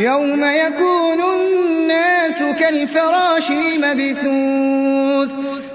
يَوْمَ يَكُونُ النَّاسُ كَالْفَرَاشِ المبثون